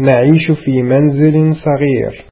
نعيش في منزل صغير.